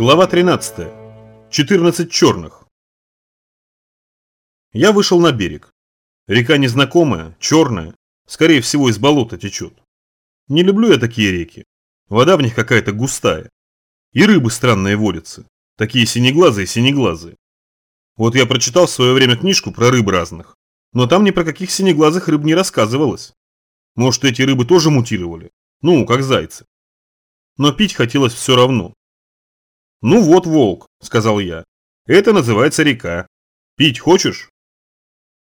Глава 13. 14 черных. Я вышел на берег. Река незнакомая, черная, скорее всего из болота течет. Не люблю я такие реки. Вода в них какая-то густая. И рыбы странные водятся. Такие синеглазые-синеглазые. Вот я прочитал в свое время книжку про рыб разных. Но там ни про каких синеглазых рыб не рассказывалось. Может, эти рыбы тоже мутировали? Ну, как зайцы. Но пить хотелось все равно. «Ну вот, волк», – сказал я. «Это называется река. Пить хочешь?»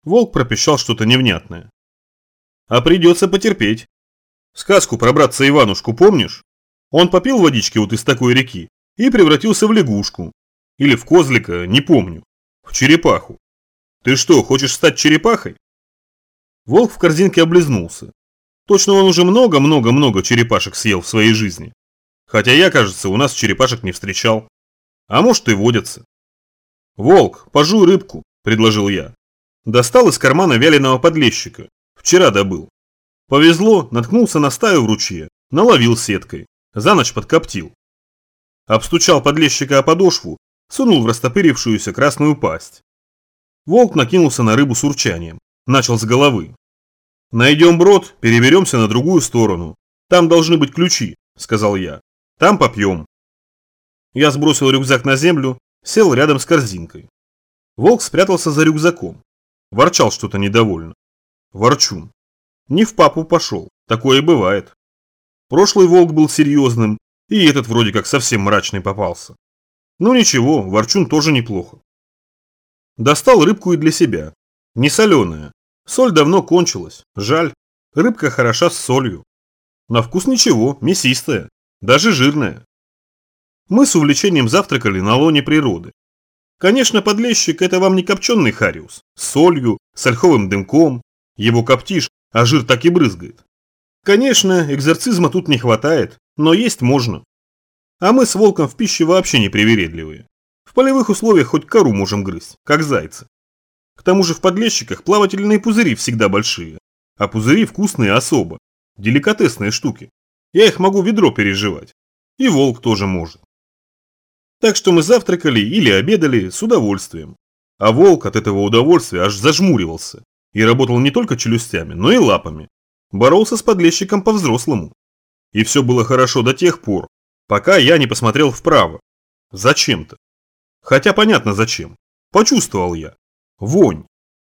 Волк пропищал что-то невнятное. «А придется потерпеть. Сказку про братца Иванушку помнишь? Он попил водички вот из такой реки и превратился в лягушку. Или в козлика, не помню. В черепаху. Ты что, хочешь стать черепахой?» Волк в корзинке облизнулся. Точно он уже много-много-много черепашек съел в своей жизни. Хотя я, кажется, у нас черепашек не встречал. А может и водятся. «Волк, пожуй рыбку», – предложил я. Достал из кармана вяленого подлещика. Вчера добыл. Повезло, наткнулся на стаю в ручье, наловил сеткой, за ночь подкоптил. Обстучал подлещика о подошву, сунул в растопырившуюся красную пасть. Волк накинулся на рыбу с урчанием, начал с головы. «Найдем брод, переберемся на другую сторону. Там должны быть ключи», – сказал я. Там попьем. Я сбросил рюкзак на землю, сел рядом с корзинкой. Волк спрятался за рюкзаком. Ворчал что-то недовольно. Ворчун. Не в папу пошел, такое бывает. Прошлый волк был серьезным, и этот вроде как совсем мрачный попался. Ну ничего, ворчун тоже неплохо. Достал рыбку и для себя. Не соленая. Соль давно кончилась, жаль. Рыбка хороша с солью. На вкус ничего, мясистая даже жирная. Мы с увлечением завтракали на лоне природы. Конечно, подлещик – это вам не копченый хариус, с солью, с ольховым дымком. Его коптишь, а жир так и брызгает. Конечно, экзорцизма тут не хватает, но есть можно. А мы с волком в пище вообще не привередливые. В полевых условиях хоть кору можем грызть, как зайцы. К тому же в подлещиках плавательные пузыри всегда большие, а пузыри вкусные особо, деликатесные штуки. Я их могу ведро переживать. И волк тоже может. Так что мы завтракали или обедали с удовольствием. А волк от этого удовольствия аж зажмуривался. И работал не только челюстями, но и лапами. Боролся с подлещиком по-взрослому. И все было хорошо до тех пор, пока я не посмотрел вправо. Зачем-то. Хотя понятно зачем. Почувствовал я. Вонь.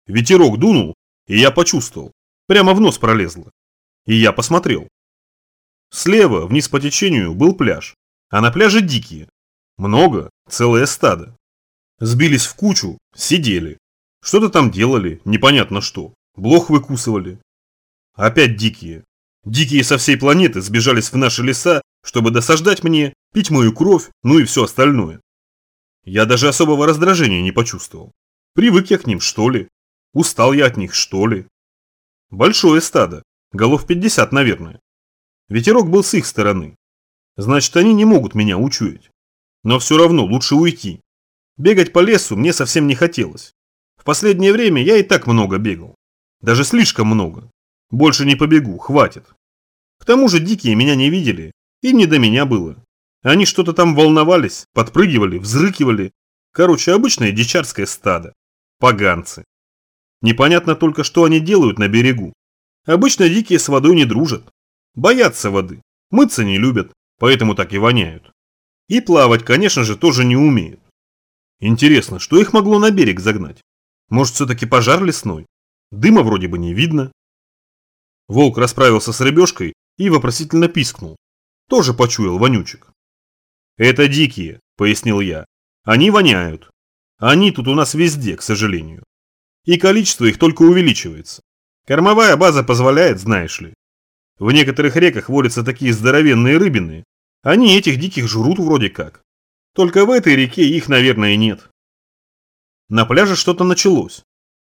Ветерок дунул, и я почувствовал. Прямо в нос пролезло. И я посмотрел. Слева, вниз по течению, был пляж, а на пляже дикие. Много, целое стадо. Сбились в кучу, сидели. Что-то там делали, непонятно что. Блох выкусывали. Опять дикие. Дикие со всей планеты сбежались в наши леса, чтобы досаждать мне, пить мою кровь, ну и все остальное. Я даже особого раздражения не почувствовал. Привык я к ним, что ли? Устал я от них, что ли? Большое стадо, голов 50, наверное. Ветерок был с их стороны. Значит, они не могут меня учуять. Но все равно лучше уйти. Бегать по лесу мне совсем не хотелось. В последнее время я и так много бегал. Даже слишком много. Больше не побегу, хватит. К тому же дикие меня не видели, и не до меня было. Они что-то там волновались, подпрыгивали, взрыкивали. Короче, обычное дичарское стадо. Поганцы. Непонятно только, что они делают на берегу. Обычно дикие с водой не дружат. Боятся воды, мыться не любят, поэтому так и воняют. И плавать, конечно же, тоже не умеют. Интересно, что их могло на берег загнать? Может, все-таки пожар лесной? Дыма вроде бы не видно. Волк расправился с рыбешкой и вопросительно пискнул. Тоже почуял вонючек. «Это дикие», – пояснил я. «Они воняют. Они тут у нас везде, к сожалению. И количество их только увеличивается. Кормовая база позволяет, знаешь ли. В некоторых реках водятся такие здоровенные рыбины. Они этих диких жрут вроде как. Только в этой реке их, наверное, нет. На пляже что-то началось.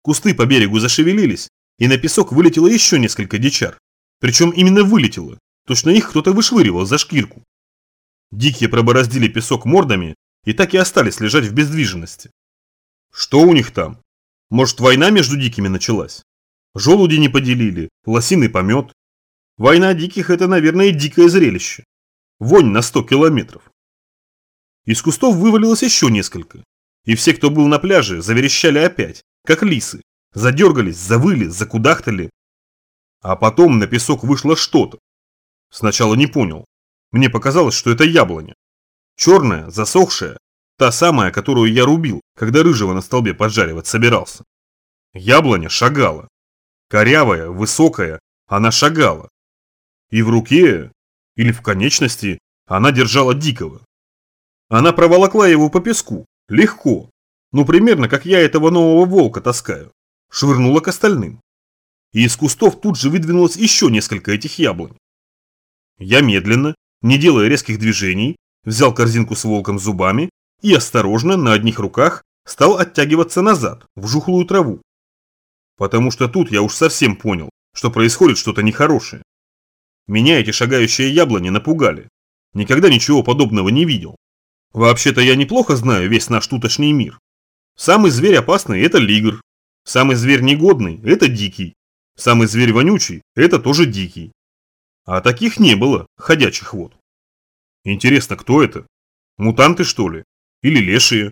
Кусты по берегу зашевелились, и на песок вылетело еще несколько дичар. Причем именно вылетело. Точно их кто-то вышвыривал за шкирку. Дикие пробороздили песок мордами и так и остались лежать в бездвиженности. Что у них там? Может, война между дикими началась? Желуди не поделили, лосиный помет. Война диких – это, наверное, дикое зрелище. Вонь на 100 километров. Из кустов вывалилось еще несколько. И все, кто был на пляже, заверещали опять, как лисы. Задергались, завыли, закудахтали. А потом на песок вышло что-то. Сначала не понял. Мне показалось, что это яблоня. Черная, засохшая, та самая, которую я рубил, когда рыжего на столбе поджаривать собирался. Яблоня шагала. Корявая, высокая, она шагала. И в руке, или в конечности, она держала дикого. Она проволокла его по песку, легко, ну примерно как я этого нового волка таскаю, швырнула к остальным. И из кустов тут же выдвинулось еще несколько этих яблонь. Я медленно, не делая резких движений, взял корзинку с волком зубами и осторожно на одних руках стал оттягиваться назад, в жухлую траву. Потому что тут я уж совсем понял, что происходит что-то нехорошее. Меня эти шагающие яблони напугали. Никогда ничего подобного не видел. Вообще-то я неплохо знаю весь наш тутошний мир. Самый зверь опасный – это лигр. Самый зверь негодный – это дикий. Самый зверь вонючий – это тоже дикий. А таких не было, ходячих вот. Интересно, кто это? Мутанты, что ли? Или лешие?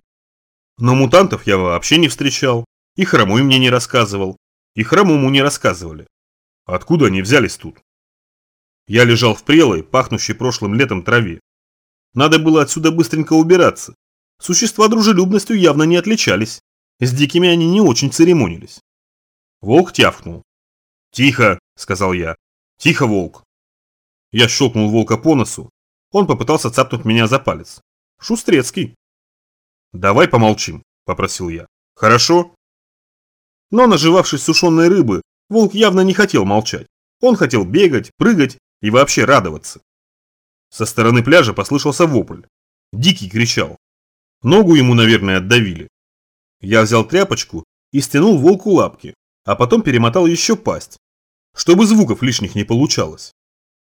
Но мутантов я вообще не встречал. И хромой мне не рассказывал. И хромому не рассказывали. Откуда они взялись тут? Я лежал в прелой, пахнущей прошлым летом траве. Надо было отсюда быстренько убираться. Существа дружелюбностью явно не отличались. С дикими они не очень церемонились. Волк тявкнул. «Тихо!» – сказал я. «Тихо, волк!» Я щелкнул волка по носу. Он попытался цапнуть меня за палец. Шустрецкий. «Давай помолчим», – попросил я. «Хорошо?» Но, наживавшись сушеной рыбы, волк явно не хотел молчать. Он хотел бегать, прыгать и вообще радоваться. Со стороны пляжа послышался вопль. Дикий кричал. Ногу ему, наверное, отдавили. Я взял тряпочку и стянул волку лапки, а потом перемотал еще пасть, чтобы звуков лишних не получалось.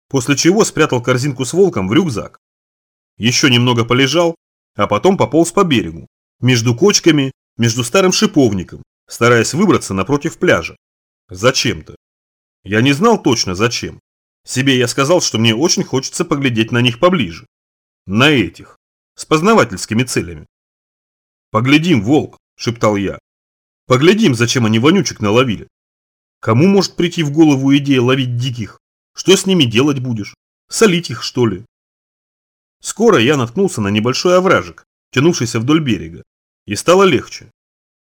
После чего спрятал корзинку с волком в рюкзак. Еще немного полежал, а потом пополз по берегу, между кочками, между старым шиповником, стараясь выбраться напротив пляжа. Зачем-то. Я не знал точно зачем. Себе я сказал, что мне очень хочется поглядеть на них поближе. На этих. С познавательскими целями. «Поглядим, волк», – шептал я. «Поглядим, зачем они вонючек наловили. Кому может прийти в голову идея ловить диких? Что с ними делать будешь? Солить их, что ли?» Скоро я наткнулся на небольшой овражек, тянувшийся вдоль берега, и стало легче.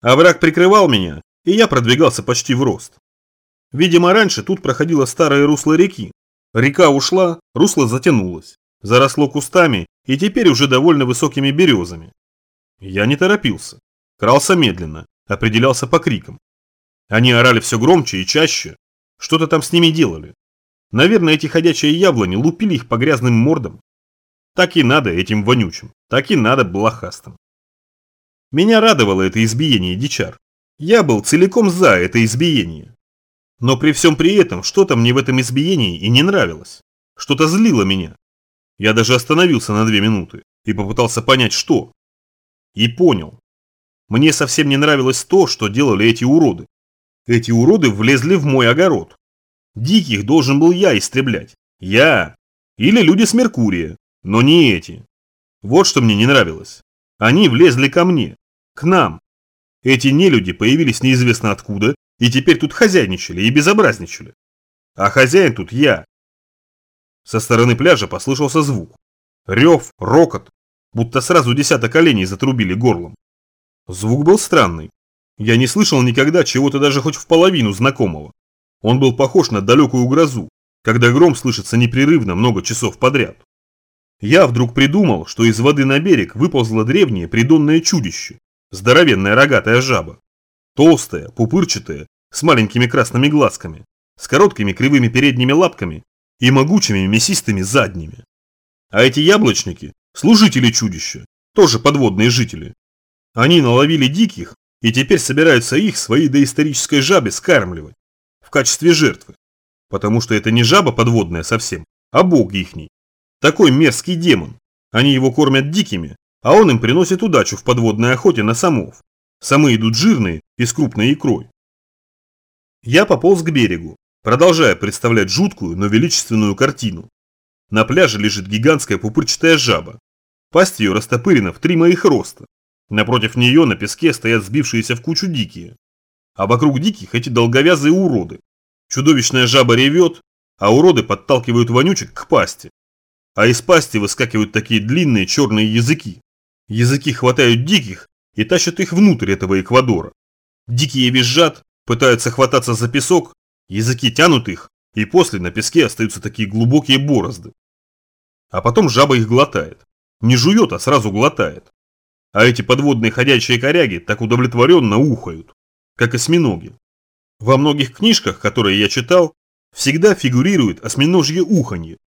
Овраг прикрывал меня, и я продвигался почти в рост. Видимо, раньше тут проходило старое русло реки. Река ушла, русло затянулось, заросло кустами и теперь уже довольно высокими березами. Я не торопился, крался медленно, определялся по крикам. Они орали все громче и чаще, что-то там с ними делали. Наверное, эти ходячие яблони лупили их по грязным мордам. Так и надо этим вонючим, так и надо блохастым. Меня радовало это избиение дичар. Я был целиком за это избиение. Но при всем при этом что-то мне в этом избиении и не нравилось. Что-то злило меня. Я даже остановился на две минуты и попытался понять, что. И понял. Мне совсем не нравилось то, что делали эти уроды. Эти уроды влезли в мой огород. Диких должен был я истреблять. Я. Или люди с Меркурия. Но не эти. Вот что мне не нравилось. Они влезли ко мне. К нам. Эти нелюди появились неизвестно откуда и теперь тут хозяйничали и безобразничали. А хозяин тут я. Со стороны пляжа послышался звук. Рев, рокот, будто сразу десяток оленей затрубили горлом. Звук был странный. Я не слышал никогда чего-то даже хоть в половину знакомого. Он был похож на далекую грозу, когда гром слышится непрерывно много часов подряд. Я вдруг придумал, что из воды на берег выползло древнее придонное чудище, здоровенная рогатая жаба. Толстая, пупырчатая, с маленькими красными глазками, с короткими кривыми передними лапками и могучими мясистыми задними. А эти яблочники – служители чудища, тоже подводные жители. Они наловили диких и теперь собираются их своей доисторической жабе скармливать в качестве жертвы. Потому что это не жаба подводная совсем, а бог ихний. Такой мерзкий демон. Они его кормят дикими, а он им приносит удачу в подводной охоте на самов. Самы идут жирные и с крупной икрой. Я пополз к берегу, продолжая представлять жуткую, но величественную картину. На пляже лежит гигантская пупырчатая жаба. Пасть ее растопырена в три моих роста. Напротив нее на песке стоят сбившиеся в кучу дикие. А вокруг диких эти долговязые уроды. Чудовищная жаба ревет, а уроды подталкивают вонючек к пасти. А из пасти выскакивают такие длинные черные языки. Языки хватают диких и тащат их внутрь этого Эквадора. Дикие визжат, пытаются хвататься за песок, языки тянут их, и после на песке остаются такие глубокие борозды. А потом жаба их глотает. Не жует, а сразу глотает. А эти подводные ходячие коряги так удовлетворенно ухают, как осьминоги. Во многих книжках, которые я читал, всегда фигурирует осьминожье уханье.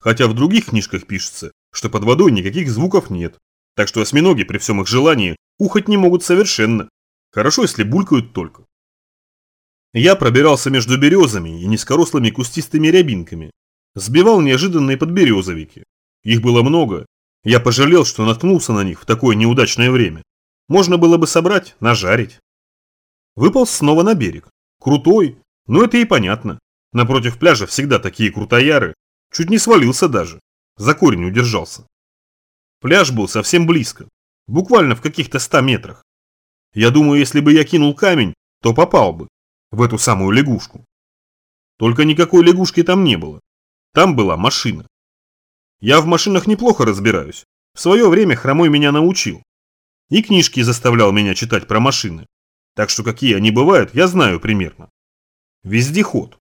Хотя в других книжках пишется, что под водой никаких звуков нет, так что осьминоги при всем их желании ухать не могут совершенно. Хорошо, если булькают только. Я пробирался между березами и низкорослыми кустистыми рябинками. Сбивал неожиданные подберезовики. Их было много. Я пожалел, что наткнулся на них в такое неудачное время. Можно было бы собрать, нажарить. Выполз снова на берег. Крутой, но это и понятно. Напротив пляжа всегда такие крутояры. Чуть не свалился даже. За корень удержался. Пляж был совсем близко. Буквально в каких-то ста метрах. Я думаю, если бы я кинул камень, то попал бы. В эту самую лягушку. Только никакой лягушки там не было. Там была машина. Я в машинах неплохо разбираюсь. В свое время Хромой меня научил. И книжки заставлял меня читать про машины. Так что какие они бывают, я знаю примерно. Вездеход.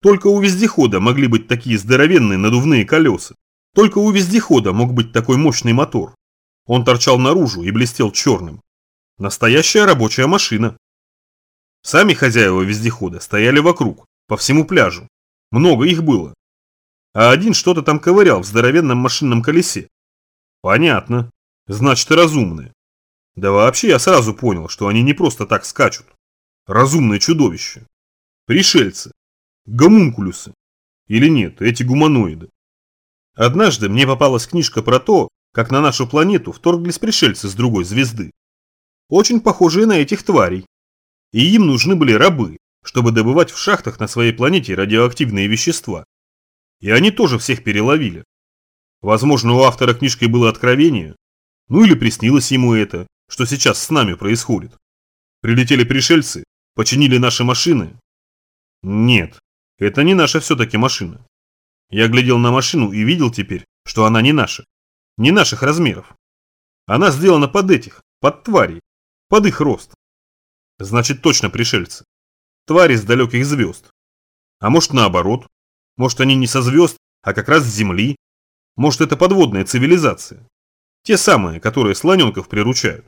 Только у вездехода могли быть такие здоровенные надувные колеса. Только у вездехода мог быть такой мощный мотор. Он торчал наружу и блестел черным. Настоящая рабочая машина. Сами хозяева вездехода стояли вокруг, по всему пляжу. Много их было. А один что-то там ковырял в здоровенном машинном колесе. Понятно. Значит, разумные. Да вообще я сразу понял, что они не просто так скачут. Разумное чудовище. Пришельцы. Гомункулюсы. Или нет, эти гуманоиды. Однажды мне попалась книжка про то, как на нашу планету вторглись пришельцы с другой звезды. Очень похожие на этих тварей. И им нужны были рабы, чтобы добывать в шахтах на своей планете радиоактивные вещества. И они тоже всех переловили. Возможно, у автора книжки было откровение. Ну или приснилось ему это, что сейчас с нами происходит. Прилетели пришельцы, починили наши машины. Нет, это не наша все-таки машина. Я глядел на машину и видел теперь, что она не наша. Не наших размеров. Она сделана под этих, под тварей, под их рост. Значит, точно пришельцы. Твари с далеких звезд. А может наоборот. Может они не со звезд, а как раз с Земли. Может это подводная цивилизация. Те самые, которые слоненков приручают.